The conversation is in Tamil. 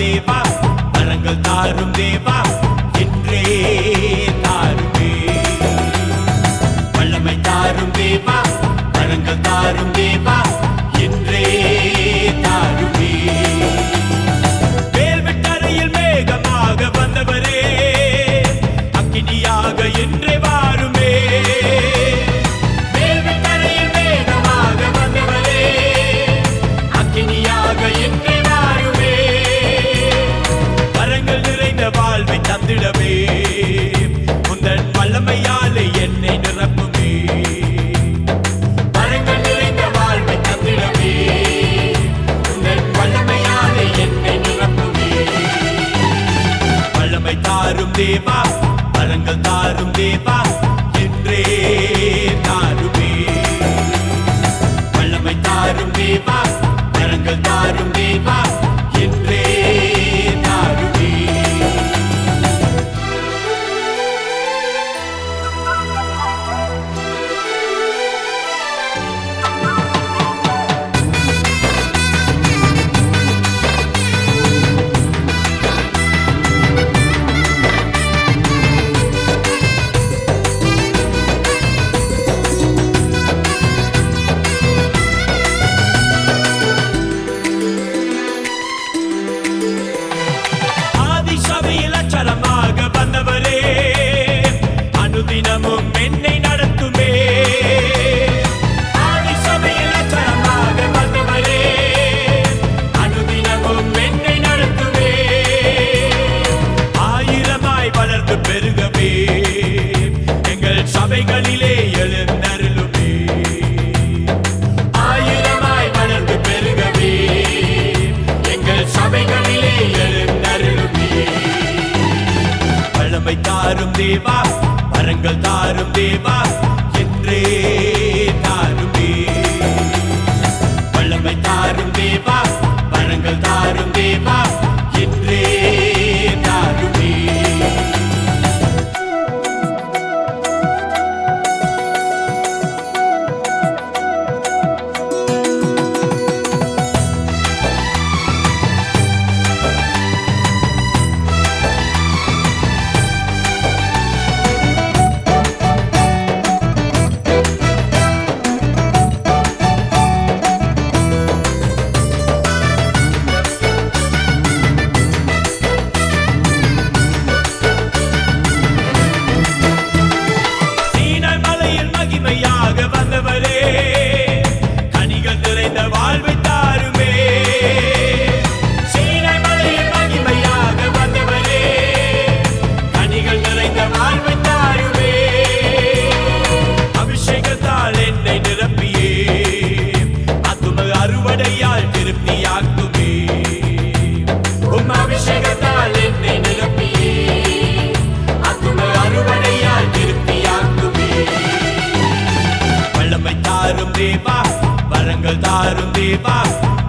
தேவா வரங்கள் தாரும் தேவா என்றே தாருமே. வல்லமை தாரும் தேவா வரங்கள் தாரும் தேவா என்றே தாருமே. வேல்விட்டறையில் மேகமாக வந்தவரே அக்கினியாக என்றே Nativa சபைகளிலே எழுந்தருளுமே. ஆயிரமாய் வளர்ந்து பெருகவே. எங்கள் சபைகளிலே எழுந்தருளுமே. வளமை தாரும் தேவா வரங்கள் தாரும் தேவா. darum die Waffen.